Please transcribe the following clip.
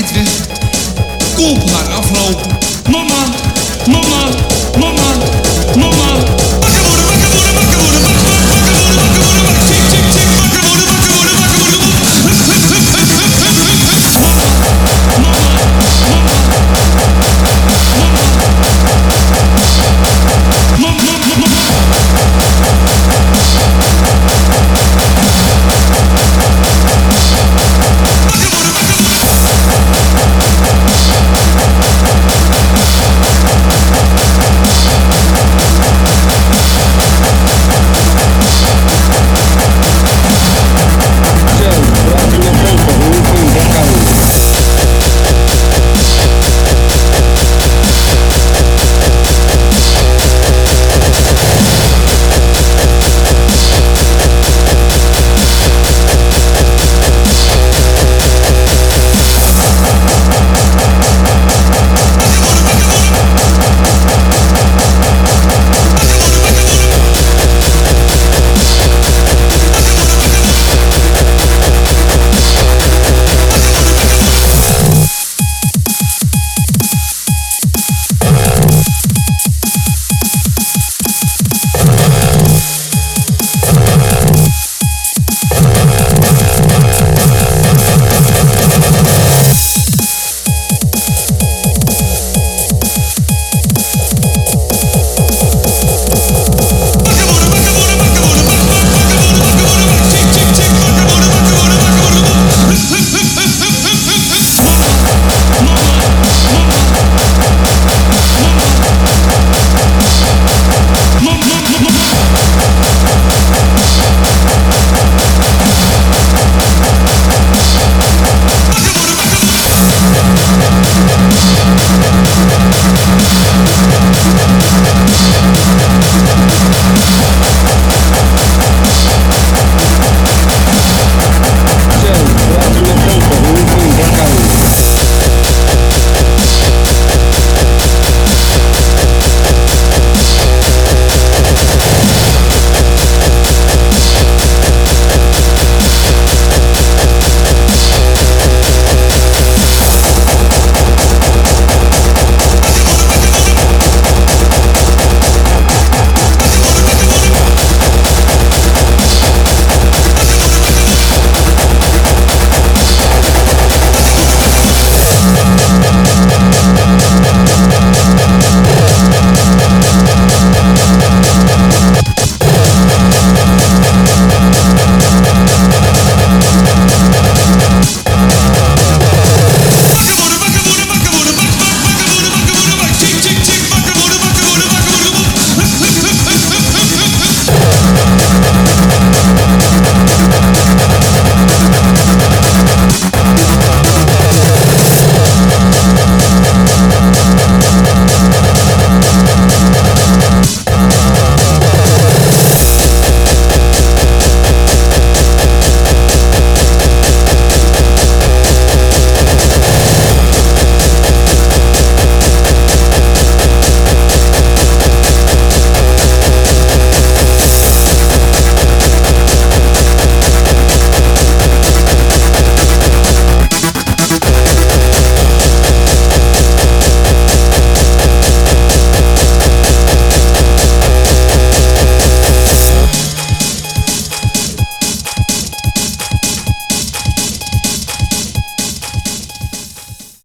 Zeg mijn